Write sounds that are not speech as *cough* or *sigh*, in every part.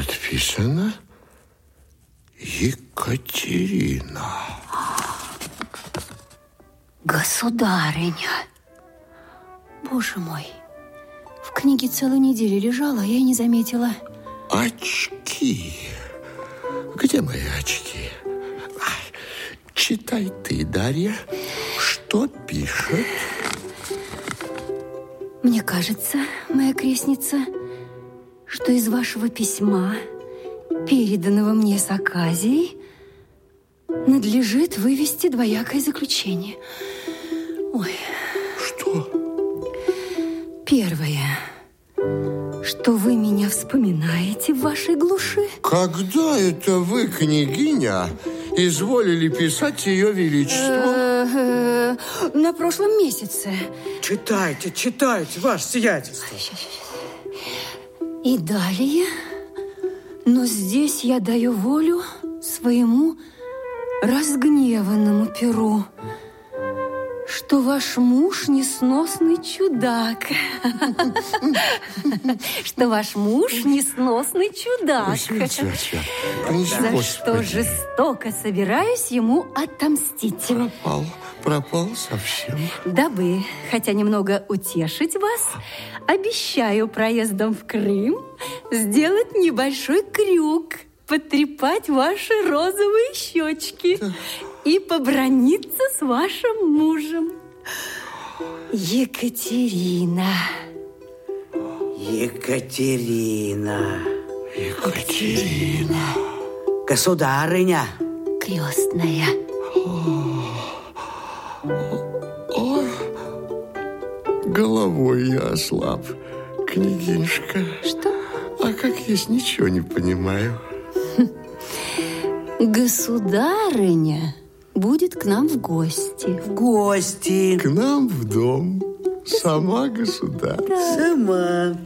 Подписано Екатерина. Государыня. Боже мой, в книге целую неделю лежала, я и не заметила. Очки. Где мои очки? Ай, читай ты, Дарья, что пишет. Мне кажется, моя крестница, что из вашего письма, переданного мне с Аказией, надлежит вывести двоякое заключение. Ой. Что? Первое, что вы меня вспоминаете в вашей глуши. Когда это вы, княгиня, изволили писать ее величество? На прошлом месяце. Читайте, читайте, ваше сиятельство. И далее, но здесь я даю волю своему разгневанному перу, что ваш муж несносный чудак. *laughs* Что ваш муж несносный чудак. За что жестоко собираюсь ему отомстить. Пропал, пропал совсем. Дабы, хотя немного утешить вас, обещаю проездом в Крым сделать небольшой крюк, потрепать ваши розовые щечки и поброниться с вашим мужем. Екатерина. Екатерина, Екатерина. государыня, Крестная. Головой я ослаб, княгинушка. Что? А как есть, ничего не понимаю. *laughs* Государыня будет к нам в гости. в гости. К нам в дом. Сама государь. Сама.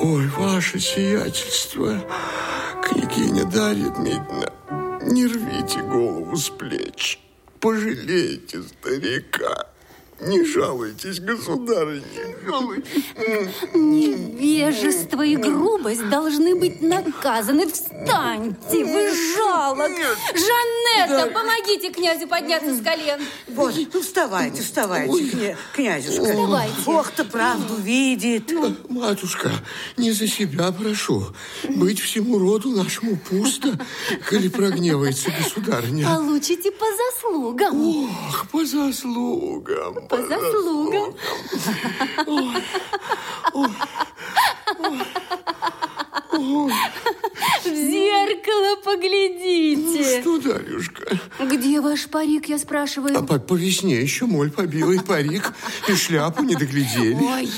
Ой, ваше сиятельство, княгиня Дарья Дмитриевна, не рвите голову с плеч. Пожалейте старика. Не жалуйтесь, государыня, не жалуйтесь. Невежество и грубость должны быть наказаны. Встаньте, вы жалок. Жанетта, помогите князю подняться с колен. Боже, ну вставайте, вставайте, кня- князюшка. Вставайте. Бог-то правду видит. Матушка, не за себя прошу. Быть всему роду нашему пусто, коли прогневается государыня. Получите по заслугам. Ох, по заслугам. По заслугам. В зеркало поглядите. Что, Дарюшка? Где ваш парик, я А спрашиваю? по, по весне еще моль побила, и парик, и шляпу не доглядели. Ой,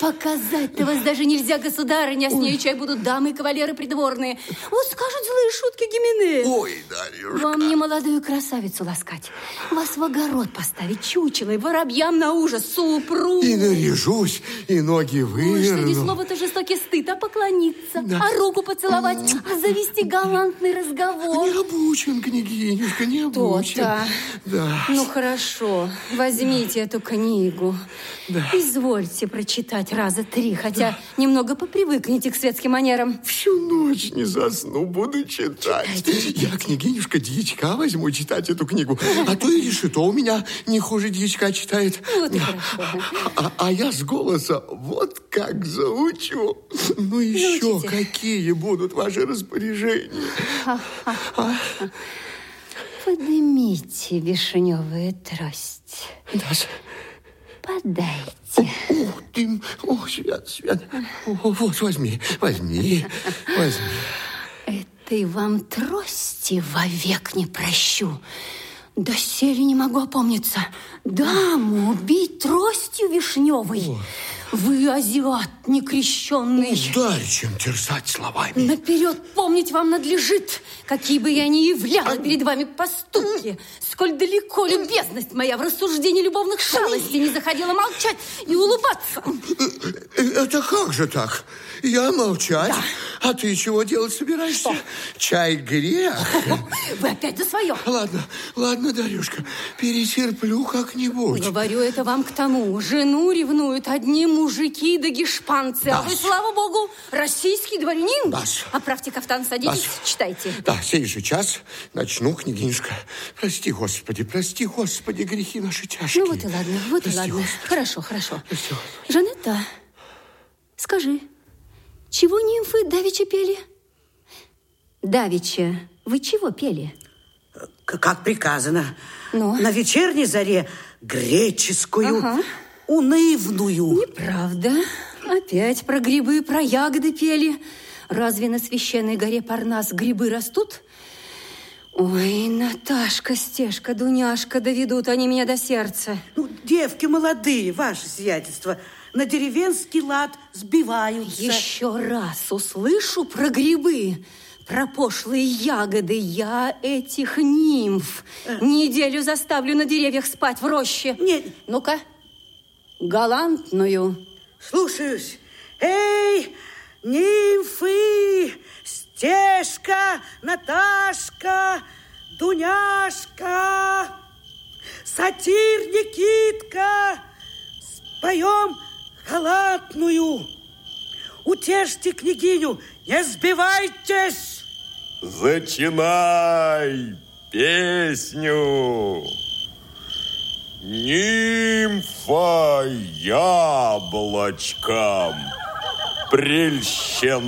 показать-то вас даже нельзя, государыня. С нею чай будут дамы и кавалеры придворные. Вот скажут злые шутки Гименея. Ой, Дарюшка. Вам не молодую красавицу ласкать. Вас в огород поставить чучело и воробьям на ужас супругу. И наряжусь, и ноги Ой, что ни выверну. слово-то жестокий стыд, а поклониться, Да. а руку поцеловать, а завести галантный разговор. Не обучен, княгинюшка, не обучен. То-то. Да. Ну хорошо, возьмите эту книгу. Извольте прочитать раза три, хотя немного попривыкните к светским манерам. Всю ночь не засну, буду читать. Я, княгинюшка, дьячка возьму читать эту книгу. А то и решето у меня не хуже дьячка читает. Вот и хорошо. А, а я с голоса вот как заучу. Ну еще Научите. какие будут ваши распоряжения? *laughs* Поднимите вишневую трость. Даша, Подайте. Ух ты, ох, свет. О, вот, возьми, возьми, возьми. Этой вам трости вовек не прощу. Доселе не могу опомниться. Даму убить тростью вишневой. Вы азиат некрещенный. Ударь, чем терзать словами. Наперед помнить вам надлежит, какие бы я ни являла перед вами поступки, сколь далеко любезность моя в рассуждении любовных шалостей не заходила молчать и улыбаться. Э, Это как же так? Я молчать, А ты чего делать собираешься? Что? Чай грех. *laughs* Вы опять за свое. Ладно, ладно, Дарюшка, перетерплю как-нибудь. Говорю это вам к тому. Жену ревнуют одни мужики да гешпанцы. А вы, слава богу, российский дворянин. Дас. Оправьте кафтан, садитесь, Дас. читайте. Да, сей же час начну, княгинюшка. Прости, Господи, прости, Господи, грехи наши тяжкие. Ну вот и ладно, вот Прости, и ладно. Господи. Хорошо, хорошо. Прости. Жанетта, скажи, чего нимфы давеча пели? Давеча, вы чего пели? Как приказано. Ну? На вечерней заре греческую, Ага. унывную. Неправда. Опять про грибы, про ягоды пели. Разве на священной горе Парнас грибы растут? Ой, Наташка, Стешка, Дуняшка, доведут они меня до сердца. Ну, девки молодые, ваше сиятельство, на деревенский лад сбиваются. Еще раз услышу про грибы, про пошлые ягоды, я этих нимф неделю заставлю на деревьях спать в роще. Нет. Ну-ка, галантную. Слушаюсь. Эй, нимфы, Стежка, Наташка, Дуняшка, сатир Никитка, споем халатную. Утешьте княгиню, не сбивайтесь. Зачинай песню. Нимфа яблочком прельщена.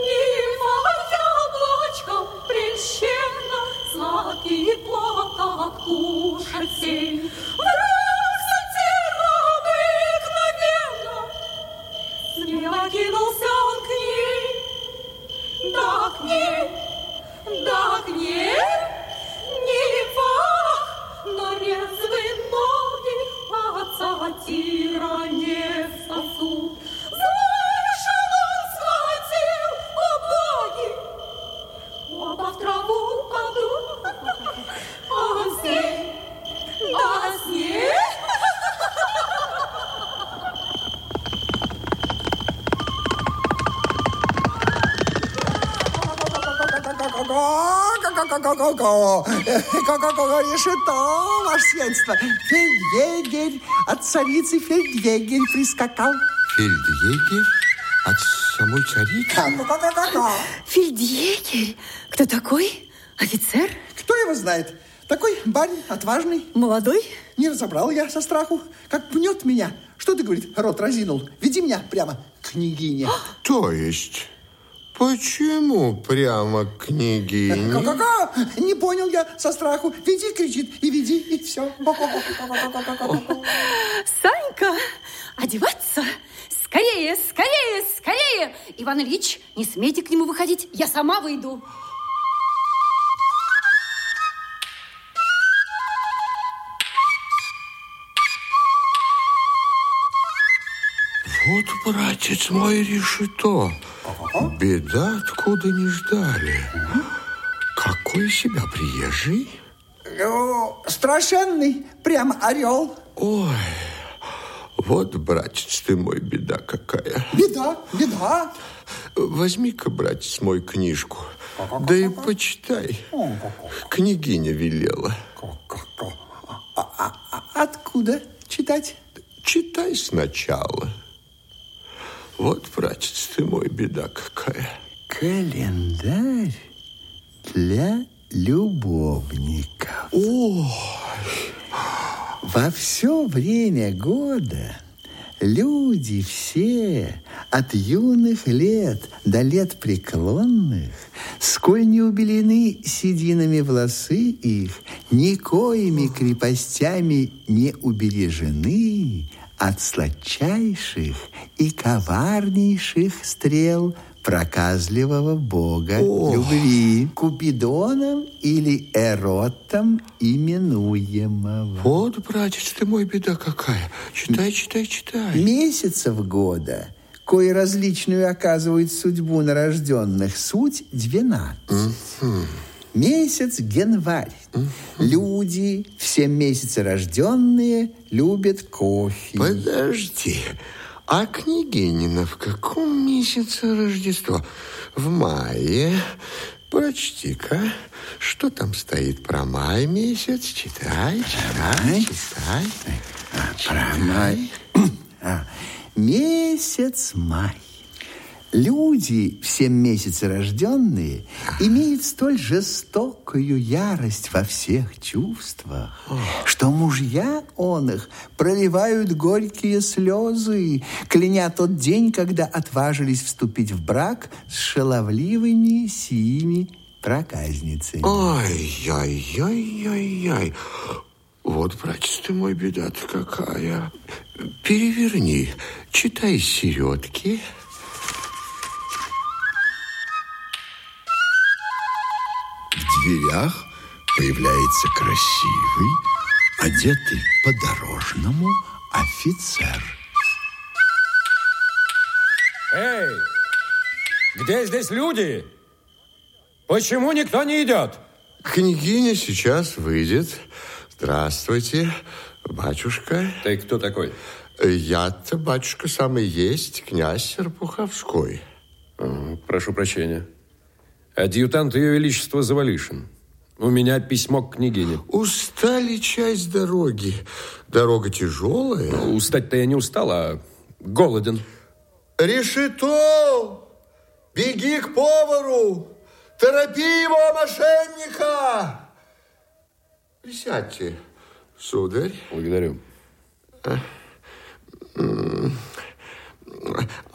Нимфа яблочком прельщена, Сладкий плод откушать Решето, ваше сиятельство. Фельдъегерь от царицы фельдъегерь прискакал. Фельдъегерь от самой царицы? Фельдъегерь? Кто такой? Офицер? Кто его знает? Такой барин отважный. Молодой? Не разобрал я со страху, как пнет меня. Что ты, говорит, рот разинул? Веди меня прямо к княгине. То есть, почему прямо к княгине? Ка-ка-ка! Не понял я со страху. Веди, кричит, и веди, и все. Санька, одеваться! Скорее, скорее, скорее! Иван Ильич, не смейте к нему выходить, я сама выйду. Вот, братец мой, решето. Беда, откуда не ждали. Какой себя приезжий? Страшенный, прям орел. Ой, вот, братец ты мой, беда какая. Беда, беда. Возьми-ка, братец мой, книжку. Да и почитай. Княгиня велела. А Откуда читать? Читай сначала. Вот, братец ты мой, беда какая. Календарь для любовников. Во все время года люди все, от юных лет до лет преклонных, сколь не убелены сединами волосы их, никоими крепостями не убережены от сладчайших и коварнейших стрел проказливого бога любви, Купидоном или Эротом именуемого. Вот, братец ты мой, беда какая. Читай, читай, читай. Месяцев года, кои различную оказывают судьбу нарожденных, суть 12. Месяц январь. Люди, все месяцы рожденные, любят кофе. Подожди. А княгинина в каком месяце Рождество? В мае. Прочти-ка, что там стоит про май месяц? Читай, читай, Май? читай. А, про май. А, месяц май. Люди, в семь месяцы рожденные, имеют столь жестокую ярость во всех чувствах, что мужья он их проливают горькие слезы, кляня тот день, когда отважились вступить в брак с шаловливыми сими проказницами. Ай-яй-яй-яй-яй. Вот, братец ты мой, беда-то какая. Переверни, читай середки. Дверях появляется красивый, одетый по-дорожному офицер. Эй, где здесь люди? Почему никто не идет? Княгиня сейчас выйдет. Здравствуйте, батюшка. Ты кто такой? Я-то, батюшка, самый есть князь Серпуховской. Прошу прощения. Адъютант Ее Величества Завалишин. У меня письмо к княгине. Устали часть дороги. Дорога тяжелая. Устать-то я не устал, а голоден. Решето! Беги к повару! Торопи его, мошенника! Присядьте, сударь. Благодарю.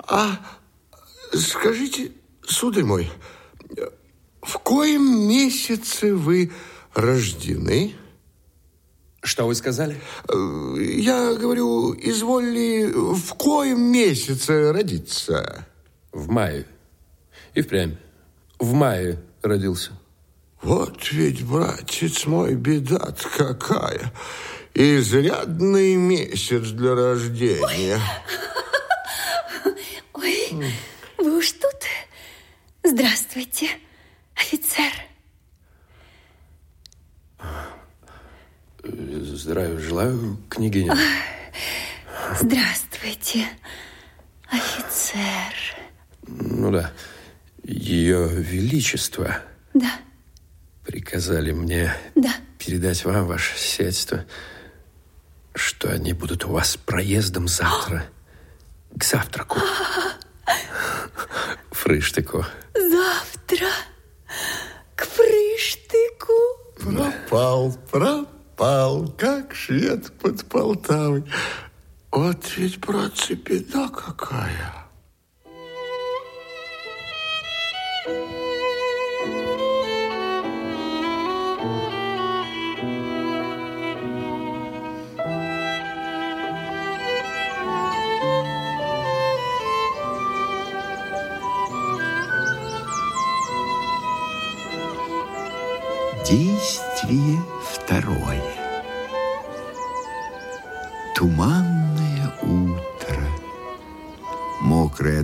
А скажите, сударь мой, в коем месяце вы рождены? Что вы сказали? Э, Я говорю, изволили в коем месяце родиться? В мае. И впрямь. В мае родился. Вот ведь, братец мой, беда какая. Изрядный месяц для рождения. Ой, вы уж тут? Здравствуйте, офицер. Здравия желаю, княгиня. Здравствуйте, офицер. Ну да. Ее Величество Да, приказали мне да. передать вам, ваше сиятельство, что они будут у вас проездом завтра к завтраку. *gasps* Фрыштыку. Завтра к Фрыштыку. Пропал, пропал, как швед под Полтавой. Вот ведь, братцы, беда какая.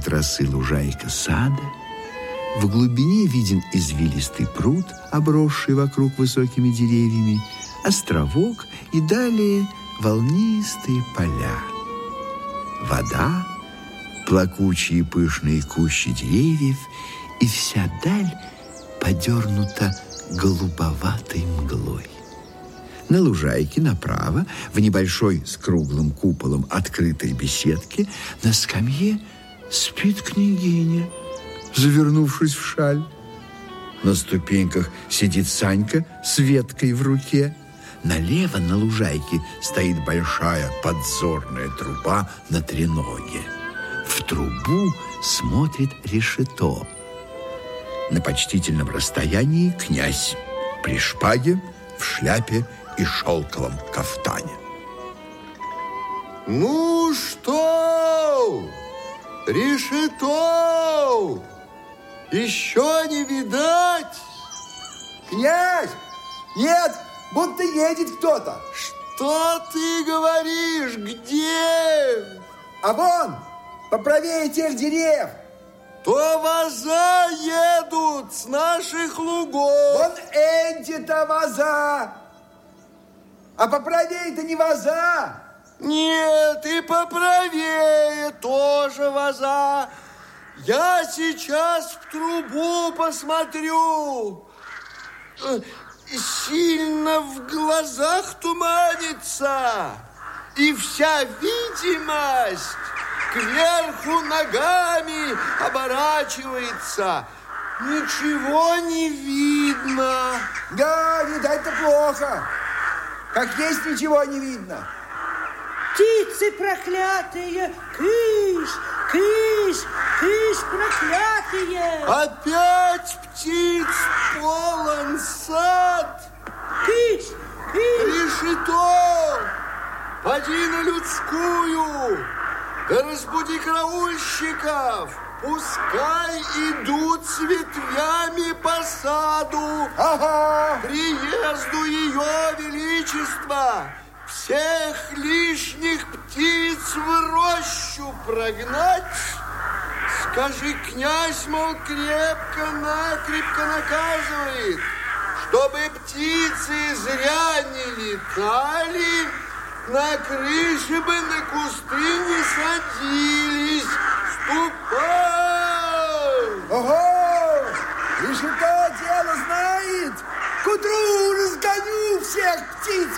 Росы лужайка сада. В глубине виден извилистый пруд, обросший вокруг высокими деревьями, островок и далее волнистые поля. Вода, плакучие пышные кущи деревьев, и вся даль подернута голубоватой мглой. На лужайке направо, в небольшой с круглым куполом открытой беседке, на скамье спит княгиня, завернувшись в шаль. На ступеньках сидит Санька с веткой в руке. Налево на лужайке стоит большая подзорная труба на треноге. В трубу смотрит решето. На почтительном расстоянии князь при шпаге, в шляпе и шелковом кафтане. Ну что, решето, еще не видать? Князь! Нет, будто едет кто-то. Что ты говоришь? Где? А вон, поправее тех дерев. То ваза едут с наших лугов. Вон эти-то ваза. А поправее-то не ваза, Нет, и поправее тоже ваза. Я сейчас в трубу посмотрю. Э, Сильно в глазах туманится, и вся видимость кверху ногами оборачивается. Ничего не видно. Да, видать-то плохо. Как есть ничего не видно. Птицы проклятые, кыш, кыш, кыш проклятые. Опять птиц полон сад. Кыш, кыш. Решето, поди на людскую, да разбуди караульщиков. Пускай идут с ветвями по саду. Ага. Приезду ее величества всех лишних птиц в рощу прогнать. Скажи, князь, мол, крепко-накрепко наказывает, чтобы птицы зря не летали, на крыши бы на кусты не садились. Ступай! Ого! И что дело знает? К утру разгоню всех птиц.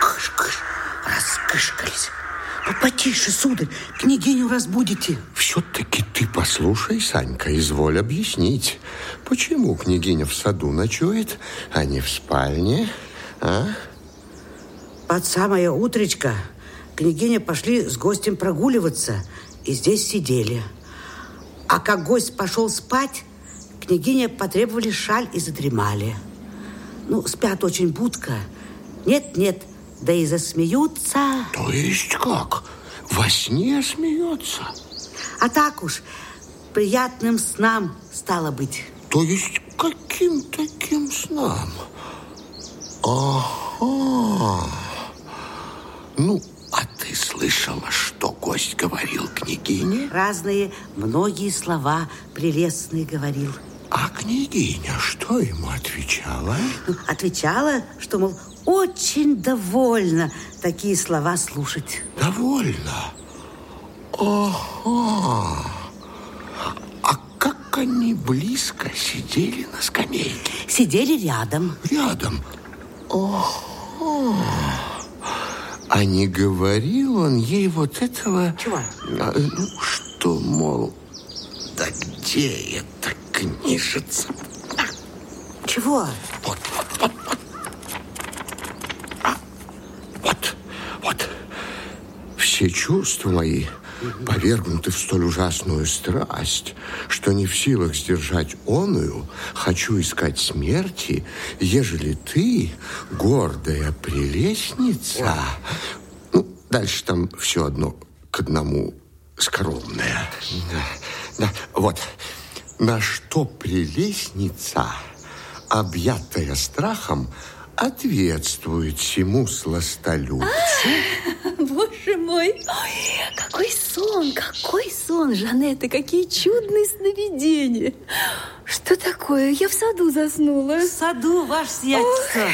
Кыш, Кыш-кыш, раскышкались. Ну, потише, сударь, княгиню разбудите. Все-таки ты послушай, Санька, изволь объяснить, почему княгиня в саду ночует, а не в спальне, а? Под самое утречко княгиня пошли с гостем прогуливаться и здесь сидели. А как гость пошел спать, княгиня потребовали шаль и задремали. Ну, спят очень будко. Нет-нет, да и засмеются. То есть как? Во сне смеется? А так уж, приятным снам стало быть. То есть каким таким снам? Ага. Ну, а ты слышала, что гость говорил княгине? Разные, многие слова прелестные говорил. А княгиня что ему отвечала? Ну, Отвечала, что, мол, очень довольна такие слова слушать. Довольно. Ага. А как они близко сидели на скамейке? Сидели рядом. Рядом. Ага. А не говорил он ей вот этого... Чего? А, Ну, что, мол, да где эта книжица? Чего? Вот, вот, вот, вот. А, вот, вот. Все чувства мои повергнуты в столь ужасную страсть, что не в силах сдержать оную, хочу искать смерти, ежели ты, гордая прелестница... Ну, дальше там все одно к одному скоромное. Да, да, вот. На что прелестница, объятая страхом, ответствует всему сластолюбцу. *laughs* Боже мой, Ой, какой сон, какой сон, Жанетта, какие чудные сновидения. Что такое? Я в саду заснула. В саду, ваше сиятельство.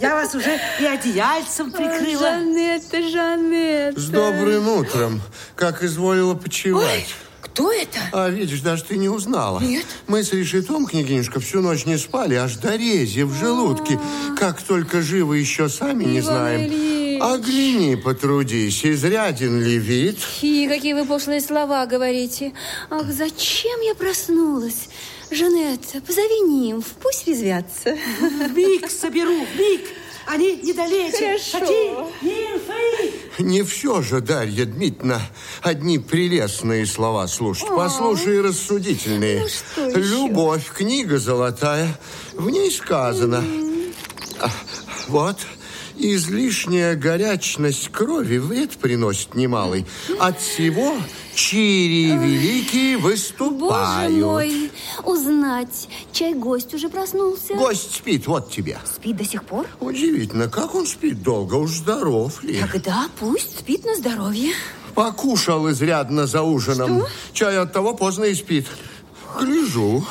Я вас уже и одеяльцем прикрыла. Жанетта, Жанетта. С добрым утром, как изволила почевать. Кто это? А видишь, даже ты не узнала. Нет. Мы с Решетом, княгинюшка, всю ночь не спали, аж до рези в желудке. Как только живы еще сами не Иван знаем. Ильич. Огляни, потрудись, изряден ли вид? Фи, какие вы пошлые слова говорите. Ах, зачем я проснулась? Жанетта, позови нимф, пусть резвятся. Миг соберу, миг. Они недалече. Хорошо. Нимфы. Не все же, Дарья Дмитриевна, одни прелестные слова слушать. Послушай рассудительные. Ну, что еще? Любовь, книга золотая, в ней сказано. А, Вот, излишняя горячность крови вред приносит немалый. От всего чири великие Боже выступают. мой, узнать, чай гость уже проснулся? Гость спит, вот тебе. Спит до сих пор? Удивительно, как он спит долго, уж здоров ли? Тогда пусть спит на здоровье. Покушал изрядно за ужином. Чай от того поздно и спит. гляжу,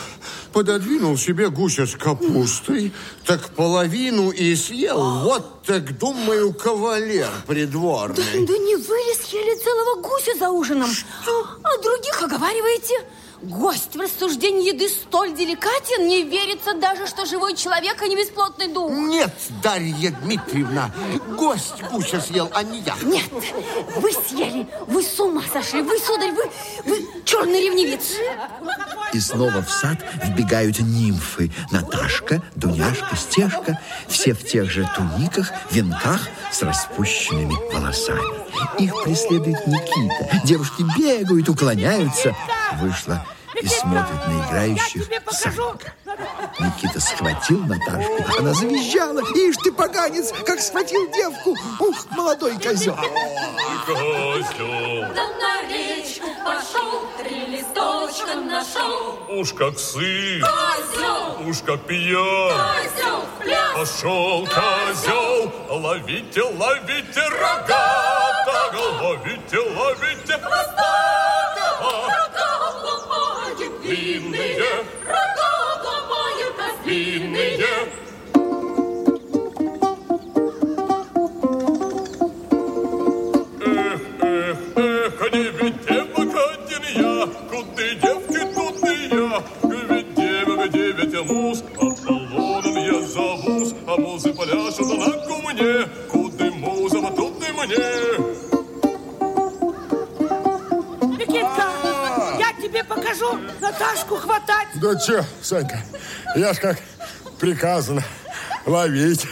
пододвинул себе гуся с капустой, так половину и съел. Вот так, думаю, кавалер придворный. Да не вы ли съели целого гуся за ужином? А других оговариваете? Гость в рассуждении еды столь деликатен, не верится даже, что живой человек, а не бесплотный дух. Нет, Дарья Дмитриевна, гость гуся съел, а не я. Нет, вы съели, вы с ума сошли, вы, сударь, вы, вы черный ревнивец. И снова в сад вбегают нимфы. Наташка, Дуняшка, Стежка. Все в тех же туниках, венках с распущенными волосами. Их преследует Никита. Девушки бегают, уклоняются. Вышла и смотрит на играющих Санька. Никита схватил Наташку. Она завизжала. Ишь ты, поганец, как схватил девку. Ух, молодой козел. Да на речку пошел, три листочка нашел. Уж как сын, Козел, уж как пьян. козел. Пошел козел, ловите, ловите рогатого, ловите, ловите хвостатого. длинные. Че, Санька, я ж как приказано ловить,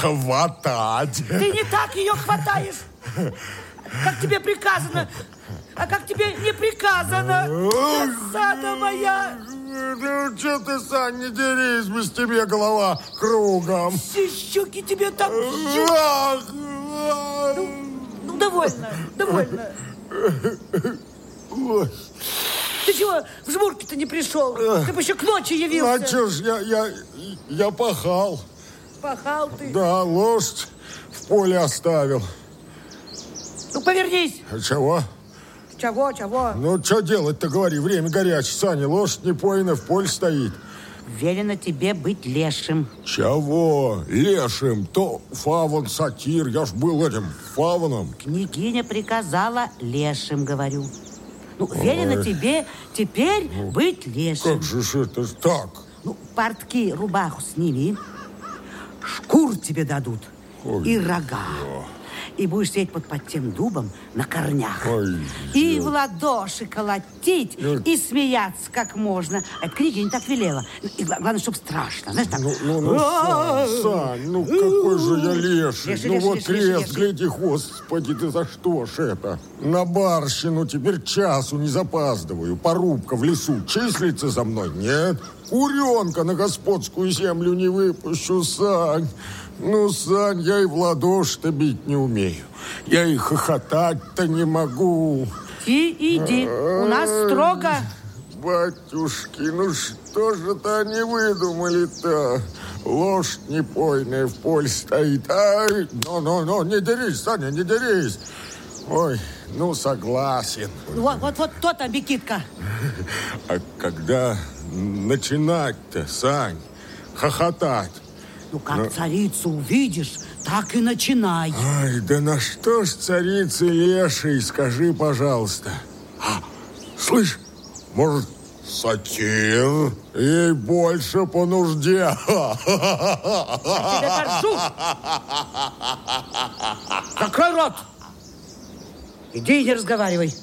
хватать. Ты не так ее хватаешь, как тебе приказано, а как тебе не приказано. Красада моя. Ну, че ты, Сань, не дерись, без тебе голова кругом. Все щеки тебе так... Ах, Ну, довольно, довольно. ой. Ты чего в жмурке-то не пришел? Ты бы еще к ночи А явился. че ж, я, я, я пахал. Пахал ты. Да, лошадь в поле оставил. Ну, повернись. А Чего? Чего, чего? Ну, что делать-то, говори, время горячее. Саня, лошадь не поина, в поле стоит. Велено тебе быть лешим. Чего? Лешим, то фавон, сатир. Я ж был этим фавоном. Княгиня приказала лешим, говорю. Ну, велено тебе теперь быть лешим. Как же это ж так? Ну, портки, рубаху сними. Шкур тебе дадут. Ой, и рога. И будешь сидеть под, под тем дубом на корнях. Ой, и в ладоши колотить, Ну. и смеяться как можно. Это княгиня так велела. И гла- главное, чтобы страшно. Знаешь, так... Ну, ну, ну, Сань, Сань, ну какой же я леший. Леший, ну леший, вот леший, крест, леший. гляди, господи, ты за что ж это? На барщину теперь часу не запаздываю. Порубка в лесу числится за мной? Нет. Куренка на господскую землю не выпущу, Сань. Ну, Сань, я и в ладоши-то бить не умею. Я и хохотать-то не могу. Ты иди. У нас строго. Батюшки, ну что же это они выдумали-то? Лошадь непойная в поле стоит. Ай, ну-ну-ну, не дерись, Саня, не дерись. Ой, ну согласен. Вот, вот, вот то-то, Бекитка. А когда начинать-то, Сань, хохотать? Ну, как царицу увидишь, так и начинай. Ай, да на что ж царицы леший, скажи, пожалуйста. А, слышь, может, сатир? Ей больше по нужде. Тебе горжу. Какой *laughs* рот? Иди и не разговаривай.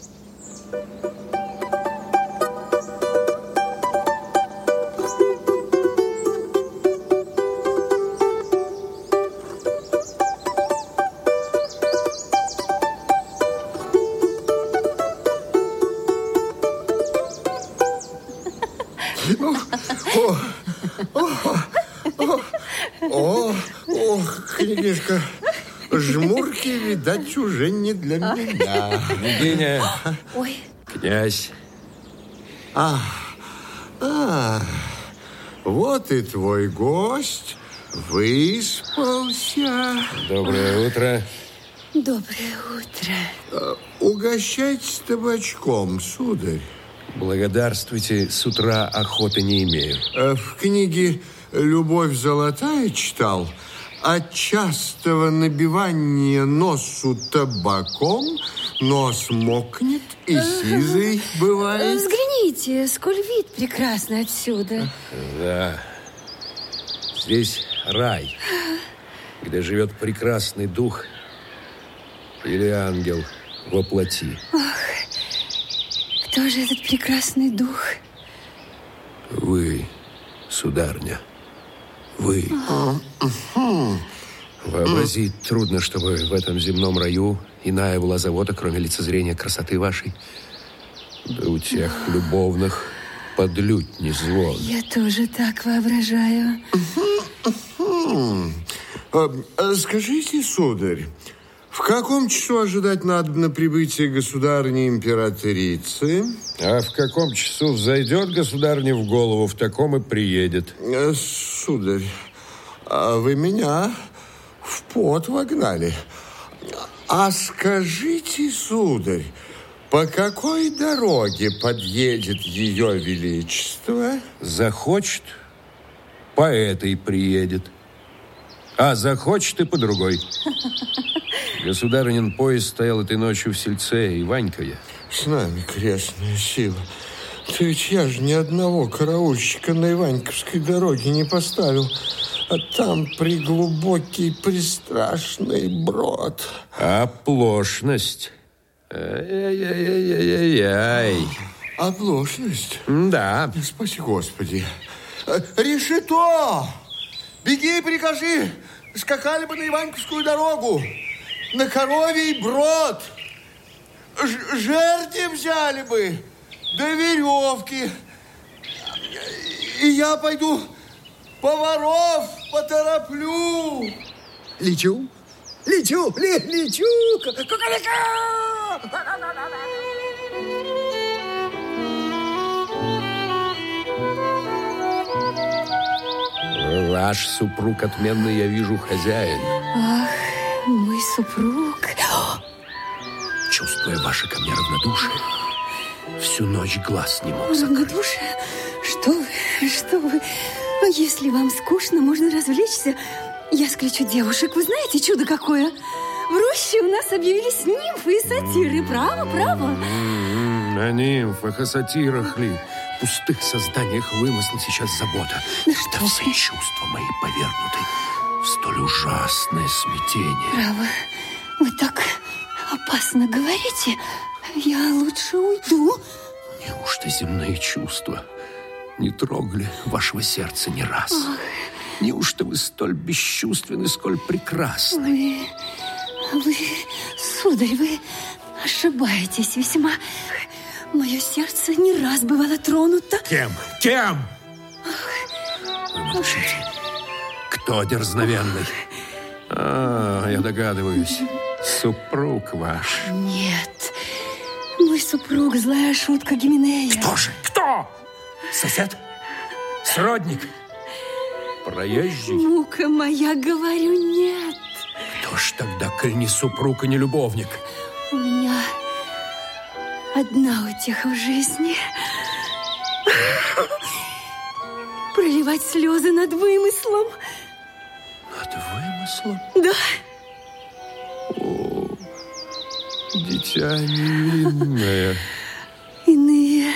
Княгишка, жмурки, видать, уже не для меня. Княгиня, Ой, князь, А, вот и твой гость выспался. доброе утро. доброе утро. Угощать с табачком, сударь. Благодарствуйте, с утра охоты не имею. Э, В книге «Любовь золотая» читал, от частого набивания носу табаком нос мокнет и сизый бывает. Взгляните, сколь вид прекрасный отсюда. Да. Здесь рай, где живет прекрасный дух или ангел во плоти. Кто же этот прекрасный дух? Вы, сударня, вы. Вообразить трудно, чтобы в этом земном раю иная была завода, кроме лицезрения красоты вашей. Да у тех любовных подлютни звон. Я тоже так воображаю. Э, э, Скажите, сударь, в каком часу ожидать надо на прибытие государни императрицы? А в каком часу взойдет государня в голову, в таком и приедет. Э, Сударь, а вы меня в пот вогнали. А скажите, сударь, по какой дороге подъедет ее величество? Захочет, по этой приедет. А захочет и по другой. *laughs* Государынин поезд стоял этой ночью в сельце, и Ванька я. С нами крестная сила. Ты ведь я же ни одного караульщика на Иваньковской дороге не поставил. А там приглубокий, пристрашный брод. Оплошность. Ай-яй-яй-яй-яй. Оплошность? Да. Спаси Господи. Э, Решето! Беги и прикажи, скакали бы на Иваньковскую дорогу, на коровий брод. Ж- жерди взяли бы, да веревки. И я пойду поваров потороплю. Лечу, лечу, ле- лечу. Кукарека! Ваш супруг отменный, я вижу, хозяин. Ах, мой супруг. Чувствуя ваше ко мне равнодушие, всю ночь глаз не мог закрыть. Равнодушие? Что вы, что вы? А Если вам скучно, можно развлечься. Я сключу девушек. Вы знаете, чудо какое? В роще у нас объявились нимфы и сатиры. Право, право. М, О нимфах, о сатирах ли? Пустых созданиях вымысла сейчас забота. Да что все вы. чувства мои повергнуты в столь ужасное смятение. Право. Вы так опасно говорите. Я лучше уйду. Неужто земные чувства не трогали вашего сердца ни раз? Неужто вы столь бесчувственны, сколь прекрасны? Вы, вы, сударь, вы ошибаетесь весьма. Мое сердце не раз бывало тронуто. Кем? Кем? Вы молчите. Кто дерзновенный? А, я догадываюсь. Супруг ваш. Нет, мой супруг злая шутка Гименея. Кто же? Кто? Сосед? Сродник? Проезжий? Мука моя, говорю, нет. Кто ж тогда, коль не супруг и не любовник? Одна утеха в жизни. Проливать слезы над вымыслом. Над вымыслом? Да, Дитя невинное. иные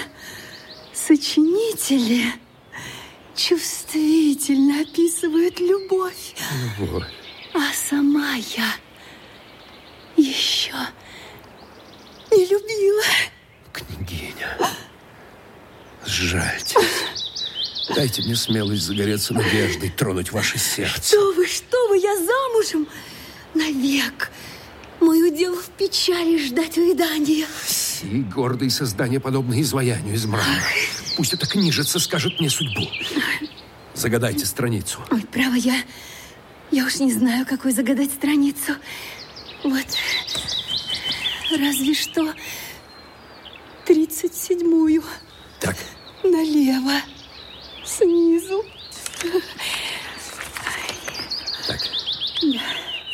сочинители чувствительно описывают любовь. Любовь. А сама я еще не любила. Княгиня, сжальтесь. Дайте мне смелость загореться надеждой, тронуть ваше сердце. Что вы, что вы, я замужем навек. Мой удел в печали ждать увядания. Сии гордые создания, подобные изваянию из мрамора. Пусть это книжица скажет мне судьбу. Загадайте страницу. Ой, право, я... Я уж не знаю, какую загадать страницу. Вот, разве что тридцать седьмую Так, налево, снизу. так.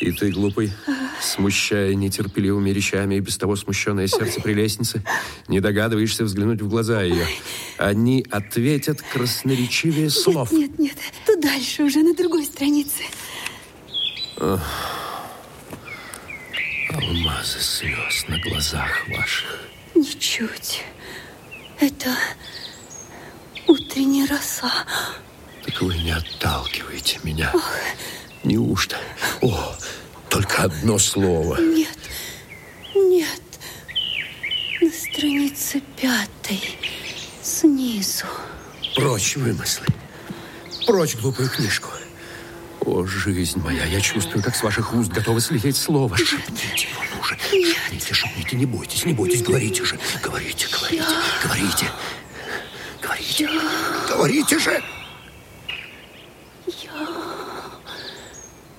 И ты, глупый, смущая нетерпеливыми речами и без того смущенное сердце прелестницы, не догадываешься взглянуть в глаза ее. Они ответят красноречивее слов. Нет, нет, тут дальше, уже на другой странице. Алмазы слез на глазах ваших. Ничуть. Это утренняя роса. Так вы не отталкиваете меня. Неужто? О, только одно слово. Нет, нет. На странице пятой, снизу. Прочь вымыслы. Прочь глупую книжку. О, жизнь моя, я чувствую, как с ваших уст готовы слететь слово. Шепните его, ну же, шепните, шепните, не бойтесь, не бойтесь, говорите же, говорите, говорите, говорите, говорите, говорите же. Я...